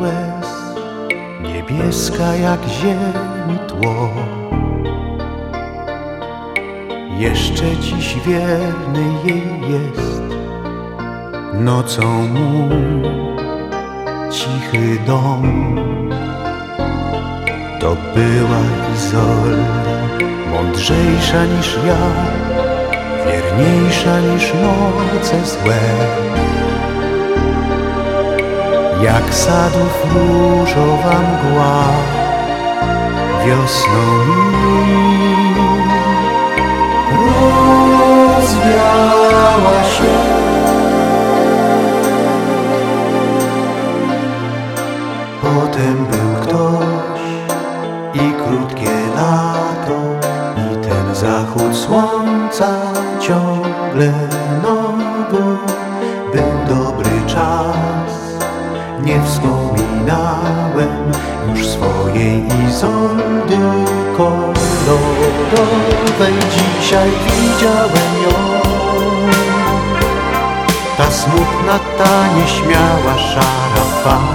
łez, niebieska jak ziemi tło. Jeszcze dziś wierny jej jest nocą mu cichy dom. To była Izolda, mądrzejsza niż ja, wierniejsza niż noce złe. Jak sadów różowa mgła wiosną rozwiała się. Potem był ktoś i krótkie lato i ten zachód słońca ciągle nowy był dobry czas. Nie wspominałem już swojej Izoldy kolorowej. Dzisiaj widziałem ją. Ta smutna, ta nieśmiała, szara ona?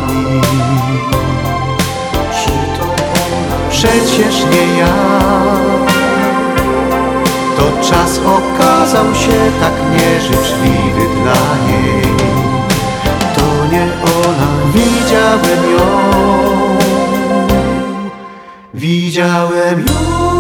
Przecież nie ja. To czas okazał się tak nieżyczliwy dla niej. Widziałem ją. Widziałem ją.